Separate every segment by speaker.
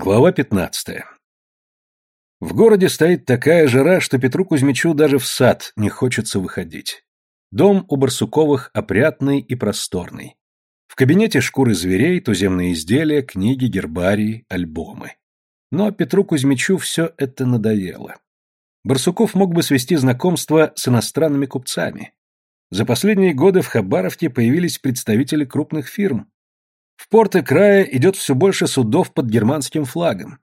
Speaker 1: Глава 15. В городе стоит такая жара, что Петру Кузьмичу даже в сад не хочется выходить. Дом у Барсуковых опрятный и просторный. В кабинете шкуры зверей, туземные изделия, книги, гербарии, альбомы. Но Петру Кузьмичу все это надоело. Барсуков мог бы свести знакомство с иностранными купцами. За последние годы в Хабаровке появились представители крупных фирм, в порты края идет все больше судов под германским флагом.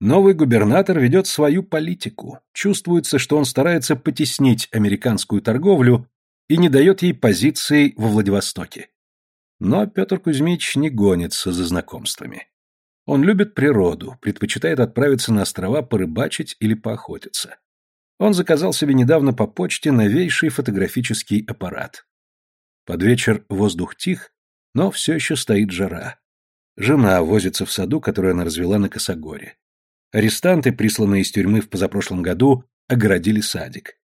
Speaker 1: Новый губернатор ведет свою политику. Чувствуется, что он старается потеснить американскую торговлю и не дает ей позиции во Владивостоке. Но Петр Кузьмич не гонится за знакомствами. Он любит природу, предпочитает отправиться на острова порыбачить или поохотиться. Он заказал себе недавно по почте новейший фотографический аппарат. Под вечер воздух тих, но все еще стоит жара. Жена возится в саду, который она развела на Косогоре. Арестанты, присланные из тюрьмы в позапрошлом году, огородили садик.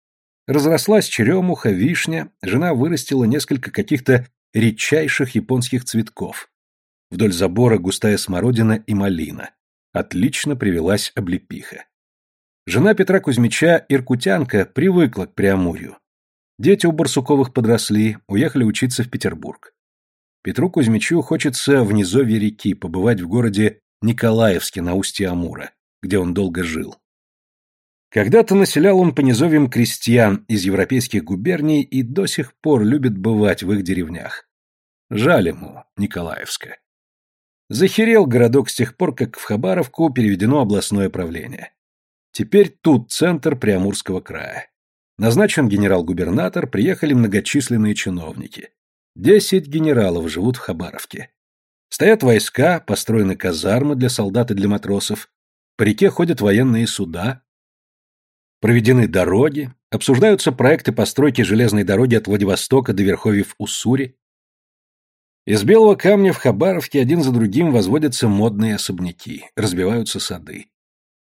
Speaker 1: Разрослась черемуха, вишня, жена вырастила несколько каких-то редчайших японских цветков. Вдоль забора густая смородина и малина. Отлично привелась облепиха. Жена Петра Кузьмича, иркутянка, привыкла к Преамурью. Дети у Барсуковых подросли, уехали учиться в Петербург. Петру Кузьмичу хочется в низовье реки побывать в городе Николаевске на устье Амура, где он долго жил. Когда-то населял он по низовьям крестьян из европейских губерний и до сих пор любит бывать в их деревнях. Жаль ему Николаевска. Захерел городок с тех пор, как в Хабаровку переведено областное правление. Теперь тут центр Приамурского края. Назначен генерал-губернатор, приехали многочисленные чиновники. Десять генералов живут в Хабаровке. Стоят войска, построены казармы для солдат и для матросов, по реке ходят военные суда, проведены дороги, обсуждаются проекты постройки железной дороги от Владивостока до Верховьев Уссури. Из белого камня в Хабаровке один за другим возводятся модные особняки, разбиваются сады.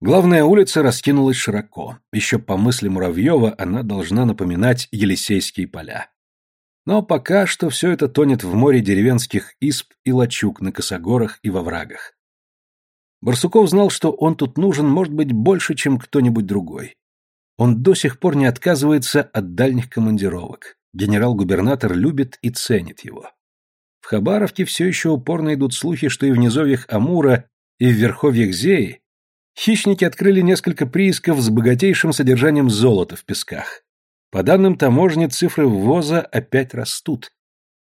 Speaker 1: Главная улица раскинулась широко. Еще по мысли Муравьева она должна напоминать Елисейские поля. Но пока что все это тонет в море деревенских исп и лачуг на косогорах и во врагах. Барсуков знал, что он тут нужен, может быть, больше, чем кто-нибудь другой. Он до сих пор не отказывается от дальних командировок. Генерал-губернатор любит и ценит его. В Хабаровке все еще упорно идут слухи, что и в низовьях Амура, и в верховьях Зеи хищники открыли несколько приисков с богатейшим содержанием золота в песках. По данным таможни, цифры ввоза опять растут.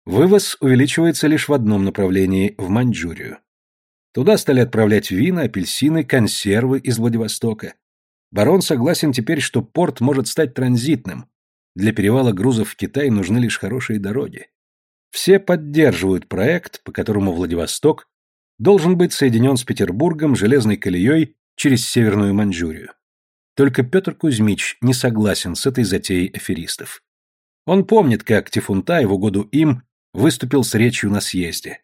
Speaker 1: Вывоз увеличивается лишь в одном направлении – в Маньчжурию. Туда стали отправлять вина, апельсины, консервы из Владивостока. Барон согласен теперь, что порт может стать транзитным. Для перевала грузов в Китай нужны лишь хорошие дороги. Все поддерживают проект, по которому Владивосток должен быть соединен с Петербургом железной колеей через Северную Маньчжурию. Только Петр Кузьмич не согласен с этой затеей аферистов. Он помнит, как Тифунтай в угоду им выступил с речью на съезде.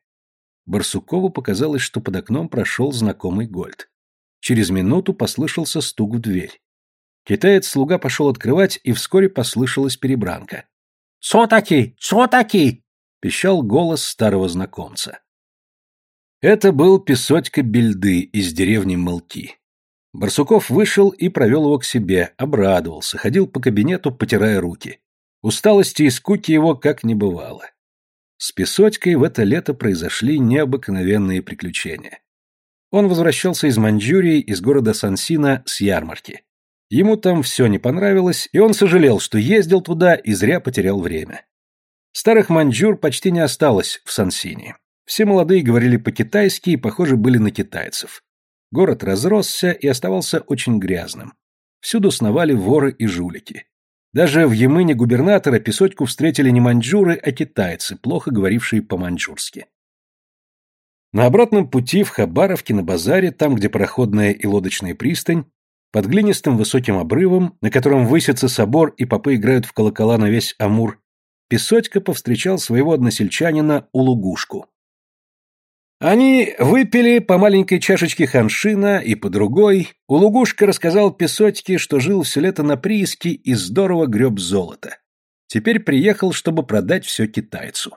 Speaker 1: Барсукову показалось, что под окном прошел знакомый Гольд. Через минуту послышался стук в дверь. Китаец-слуга пошел открывать, и вскоре послышалась перебранка. «Цо таки? Цо таки?» — пищал голос старого знакомца. Это был Песотька Бельды из деревни Мылки. Барсуков вышел и провел его к себе, обрадовался, ходил по кабинету, потирая руки. Усталости и скуки его как не бывало. С Песотькой в это лето произошли необыкновенные приключения. Он возвращался из Маньчжурии, из города Сансина, с ярмарки. Ему там все не понравилось, и он сожалел, что ездил туда и зря потерял время. Старых маньчжур почти не осталось в Сансине. Все молодые говорили по-китайски и, похоже, были на китайцев. Город разросся и оставался очень грязным. Всюду сновали воры и жулики. Даже в Емыне губернатора Песотьку встретили не маньчжуры, а китайцы, плохо говорившие по-маньчжурски. На обратном пути в Хабаровке на базаре, там, где пароходная и лодочная пристань, под глинистым высоким обрывом, на котором высится собор и попы играют в колокола на весь Амур, Песотька повстречал своего односельчанина Улугушку. Они выпили по маленькой чашечке ханшина и по другой. Улугушка рассказал Песотьке, что жил все лето на прииске и здорово греб золото. Теперь приехал, чтобы продать все китайцу.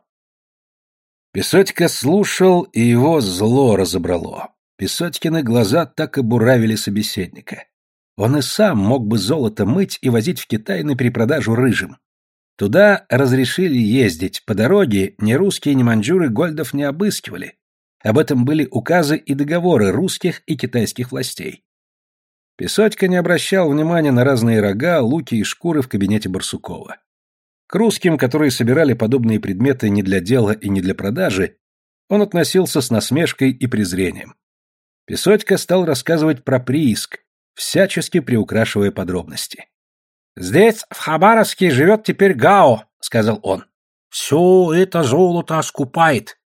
Speaker 1: Песотька слушал, и его зло разобрало. Песотькины глаза так и буравили собеседника. Он и сам мог бы золото мыть и возить в Китай на перепродажу рыжим. Туда разрешили ездить, по дороге ни русские, ни маньчжуры Гольдов не обыскивали. Об этом были указы и договоры русских и китайских властей. Песотька не обращал внимания на разные рога, луки и шкуры в кабинете Барсукова. К русским, которые собирали подобные предметы не для дела и не для продажи, он относился с насмешкой и презрением. Песотька стал рассказывать про прииск, всячески приукрашивая подробности. «Здесь, в Хабаровске, живет теперь Гао», — сказал он. «Все это золото скупает».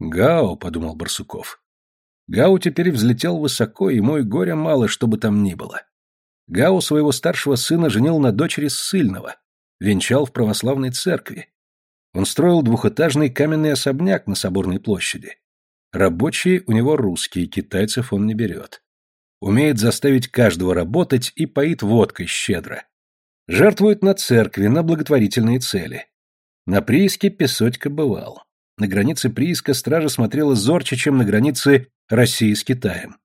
Speaker 2: «Гао», — подумал Барсуков. Гао теперь взлетел высоко, и мой горя мало, что бы там ни было. Гао своего старшего сына женил на дочери ссыльного, венчал в православной церкви. Он строил двухэтажный каменный особняк на Соборной площади. Рабочие у него русские, китайцев он не берет. Умеет заставить каждого работать и поит водкой щедро. Жертвует на церкви, на благотворительные цели. На прииске Песотька бывал. На границе прииска стража смотрела зорче, чем на границе России с Китаем.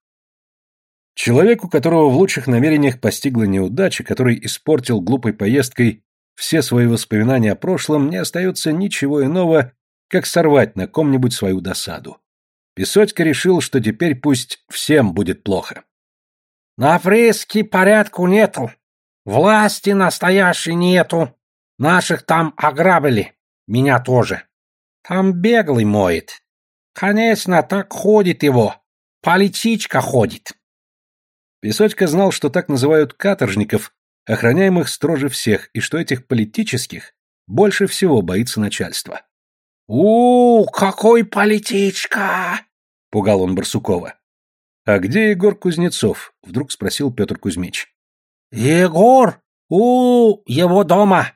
Speaker 2: Человеку, которого в лучших намерениях постигла неудача, который испортил глупой поездкой все свои воспоминания о прошлом, не остается ничего иного, как сорвать на ком-нибудь свою досаду. Песотька решил, что теперь пусть всем будет плохо.
Speaker 3: «На фреске порядку нету. Власти настоящей нету. Наших там ограбили. Меня тоже. Там беглый моет. Конечно, так ходит его. Политичка ходит».
Speaker 1: Песотька знал, что так называют каторжников, охраняемых строже всех, и что этих политических больше всего боится начальство.
Speaker 3: «У, какой политичка!» — пугал он Барсукова.
Speaker 1: «А где Егор Кузнецов?» — вдруг спросил Петр Кузьмич.
Speaker 3: «Егор? У, его дома.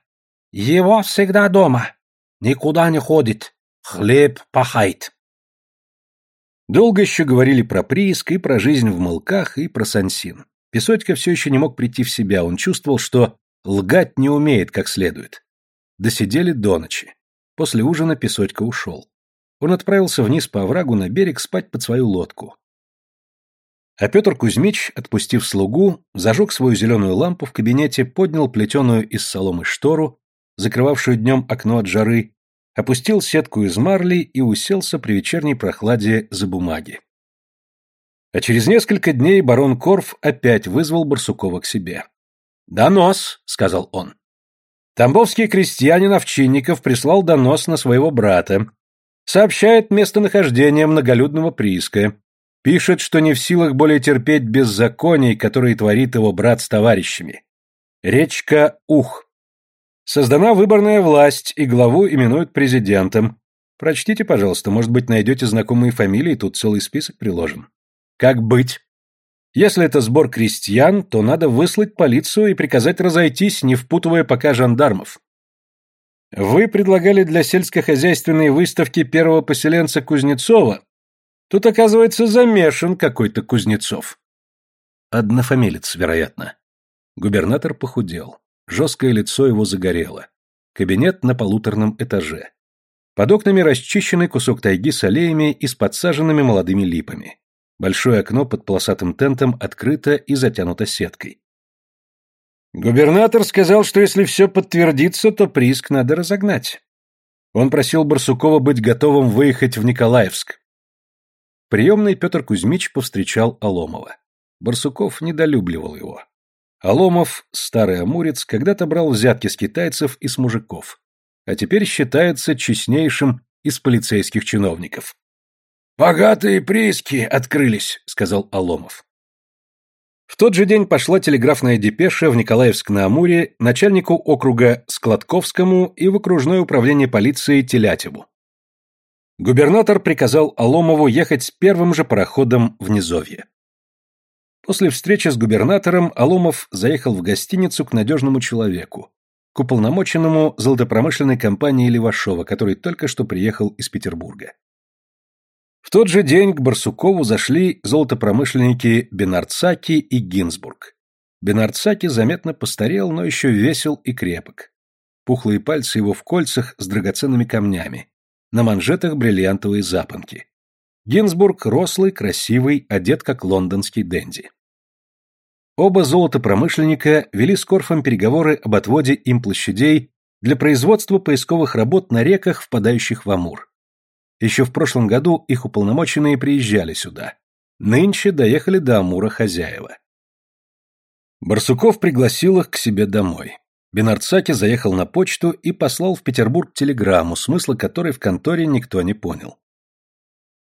Speaker 3: Его всегда дома. Никуда не ходит. Хлеб пахает».
Speaker 1: Долго еще говорили про прииск и про жизнь в мылках и про Сансин. Песотька все еще не мог прийти в себя, он чувствовал, что лгать не умеет как следует. Досидели до ночи. После ужина Песотька ушел. Он отправился вниз по оврагу на берег спать под свою лодку. А Петр Кузьмич, отпустив слугу, зажег свою зеленую лампу в кабинете, поднял плетеную из соломы штору, закрывавшую днем окно от жары, опустил сетку из марли и уселся при вечерней прохладе за бумаги. А через несколько дней барон Корф опять вызвал Барсукова к себе. «Донос», — сказал он. Тамбовский крестьянин Овчинников прислал донос на своего брата. Сообщает местонахождение многолюдного прииска. Пишет, что не в силах более терпеть беззаконий, которые творит его брат с товарищами. Речка Ух. Создана выборная власть, и главу именуют президентом. Прочтите, пожалуйста, может быть, найдете знакомые фамилии, тут целый список приложен. Как быть? Если это сбор крестьян, то надо выслать полицию и приказать разойтись, не впутывая пока жандармов. Вы предлагали для сельскохозяйственной выставки первого поселенца Кузнецова. Тут, оказывается, замешан какой-то Кузнецов. Однофамилец, вероятно. Губернатор похудел. Жесткое лицо его загорело. Кабинет на полуторном этаже. Под окнами расчищенный кусок тайги с аллеями и с подсаженными молодыми липами. Большое окно под полосатым тентом открыто и затянуто сеткой. Губернатор сказал, что если все подтвердится, то прииск надо разогнать. Он просил Барсукова быть готовым выехать в Николаевск. Приемный Петр Кузьмич повстречал Аломова. Барсуков недолюбливал его. Аломов, старый амурец, когда-то брал взятки с китайцев и с мужиков, а теперь считается честнейшим из полицейских чиновников.
Speaker 4: «Богатые прииски открылись», — сказал Аломов.
Speaker 1: В тот же день пошла телеграфная депеша в Николаевск-на-Амуре начальнику округа Складковскому и в окружное управление полиции Телятеву. Губернатор приказал Аломову ехать с первым же пароходом в Низовье. После встречи с губернатором Аломов заехал в гостиницу к надежному человеку, к уполномоченному золотопромышленной компании Левашова, который только что приехал из Петербурга. В тот же день к Барсукову зашли золотопромышленники Бенарцаки и Гинзбург. Бенарцаки заметно постарел, но еще весел и крепок. Пухлые пальцы его в кольцах с драгоценными камнями. На манжетах бриллиантовые запонки. Гинзбург рослый, красивый, одет как лондонский денди. Оба золотопромышленника вели с Корфом переговоры об отводе им площадей для производства поисковых работ на реках, впадающих в Амур. Еще в прошлом году их уполномоченные приезжали сюда. Нынче доехали до Амура хозяева. Барсуков пригласил их к себе домой. Бенарцаки заехал на почту и послал в Петербург телеграмму, смысла которой в конторе никто не понял.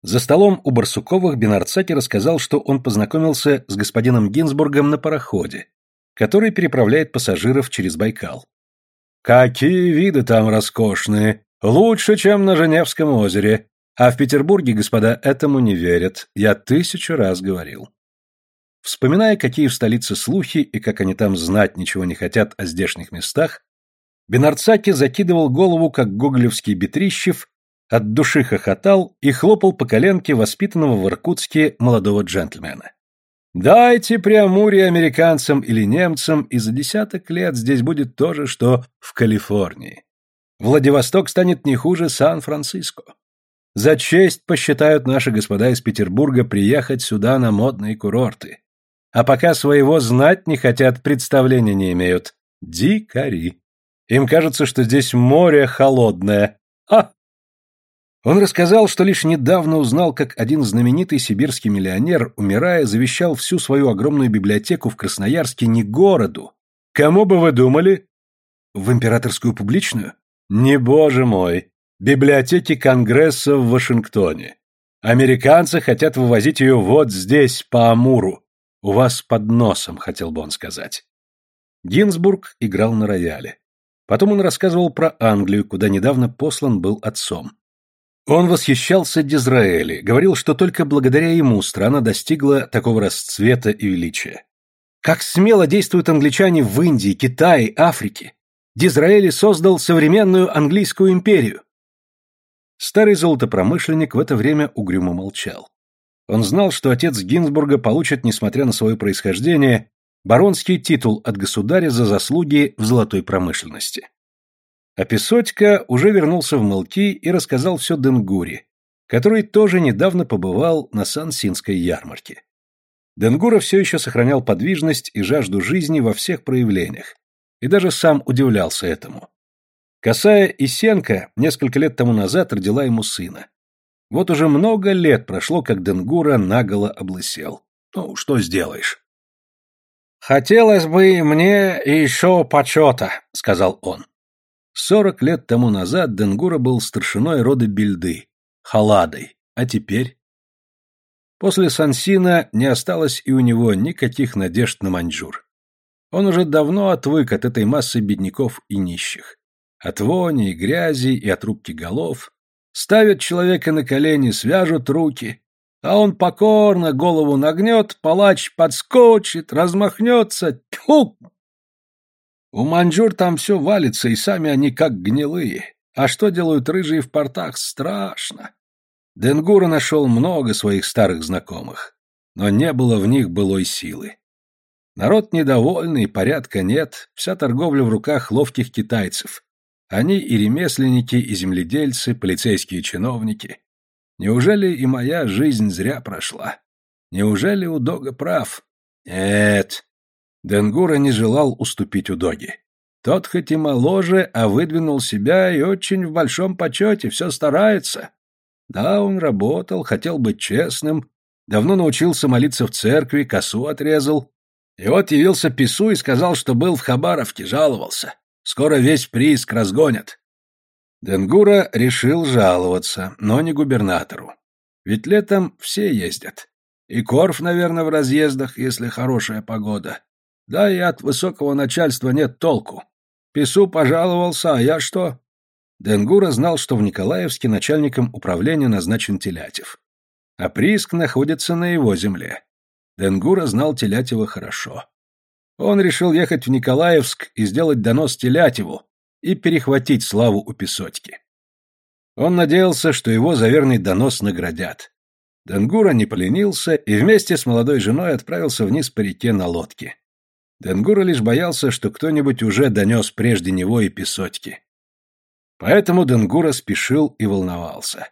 Speaker 1: За столом у Барсуковых Бенарцаки рассказал, что он познакомился с господином Гинзбургом на пароходе, который переправляет пассажиров через Байкал. «Какие виды там роскошные! Лучше, чем на Женевском озере. А в Петербурге, господа, этому не верят. Я тысячу раз говорил». Вспоминая, какие в столице слухи и как они там знать ничего не хотят о здешних местах, Бенарцаки закидывал голову, как гоголевский Бетрищев, от души хохотал и хлопал по коленке воспитанного в Иркутске молодого джентльмена. Дайте Преамурье американцам или немцам, и за десяток лет здесь будет то же, что в Калифорнии. Владивосток станет не хуже Сан-Франциско. За честь посчитают наши господа из Петербурга приехать сюда на модные курорты. А пока своего знать не хотят, представления не имеют. Дикари. Им кажется, что здесь море холодное. А! Он рассказал, что лишь недавно узнал, как один знаменитый сибирский миллионер, умирая, завещал всю свою огромную библиотеку в Красноярске не городу. Кому бы вы думали? В императорскую публичную? Не боже мой. Библиотеки Конгресса в Вашингтоне. Американцы хотят вывозить ее вот здесь, по Амуру. «У вас под носом», — хотел бы он сказать. Гинзбург играл на рояле. Потом он рассказывал про Англию, куда недавно послан был отцом. Он восхищался Дизраэли, говорил, что только благодаря ему страна достигла такого расцвета и величия. Как смело действуют англичане в Индии, Китае, Африке. Дизраэли создал современную английскую империю. Старый золотопромышленник в это время угрюмо молчал. Он знал, что отец Гинзбурга получит, несмотря на свое происхождение, баронский титул от государя за заслуги в золотой промышленности. А Песотько уже вернулся в Мылки и рассказал все Денгуре, который тоже недавно побывал на Сан-Синской ярмарке. Денгура все еще сохранял подвижность и жажду жизни во всех проявлениях, и даже сам удивлялся этому. Косая Исенко несколько лет тому назад родила ему сына. Вот уже много лет прошло, как Денгура наголо облысел. Ну, что сделаешь?
Speaker 3: «Хотелось бы мне еще почета», — сказал он.
Speaker 1: Сорок лет тому назад Денгура был старшиной рода Бельды, Халадой, а теперь... После Сансина не осталось и у него никаких надежд на Маньчжур. Он уже давно отвык от этой массы бедняков и нищих. От вони и грязи и от рубки голов, Ставят человека на колени, свяжут руки, а он покорно голову нагнет, палач подскочит, размахнется. Тьфу! У маньчжур там все валится, и сами они как гнилые. А что делают рыжие в портах, страшно. Денгура нашел много своих старых знакомых, но не было в них былой силы. Народ недовольный, порядка нет, вся торговля в руках ловких китайцев. Они и ремесленники, и земледельцы, полицейские чиновники. Неужели и моя жизнь зря прошла? Неужели Удога прав? Нет. Денгура не желал уступить Удоге. Тот хоть и моложе, а выдвинул себя и очень в большом почете, все старается. Да, он работал, хотел быть честным, давно научился молиться в церкви, косу отрезал. И вот явился Пису и сказал, что был в Хабаровке, жаловался. Скоро весь прииск разгонят. Денгура решил жаловаться, но не губернатору. Ведь летом все ездят. И Корф, наверное, в разъездах, если хорошая погода. Да и от высокого начальства нет толку. Пису пожаловался, а я что? Денгура знал, что в Николаевске начальником управления назначен Телятев. А прииск находится на его земле. Денгура знал Телятева хорошо. Он решил ехать в Николаевск и сделать донос Телятеву и перехватить славу у Песотьки. Он надеялся, что его за верный донос наградят. Денгура не поленился и вместе с молодой женой отправился вниз по реке на лодке. Денгура лишь боялся, что кто-нибудь уже донес прежде него и Песотьки. Поэтому Денгура спешил и волновался.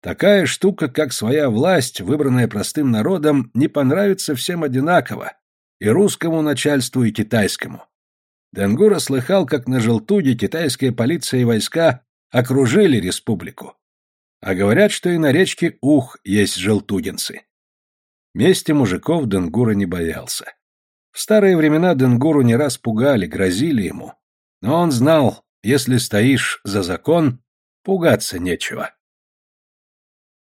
Speaker 2: Такая штука, как своя власть, выбранная простым народом, не понравится всем одинаково, и русскому начальству, и китайскому. Денгура слыхал, как на Желтуге китайская полиция и войска окружили республику. А говорят, что и на речке Ух есть желтугинцы. Мести мужиков Денгура не боялся. В старые времена Денгуру не раз пугали, грозили ему. Но он знал, если стоишь за закон, пугаться нечего.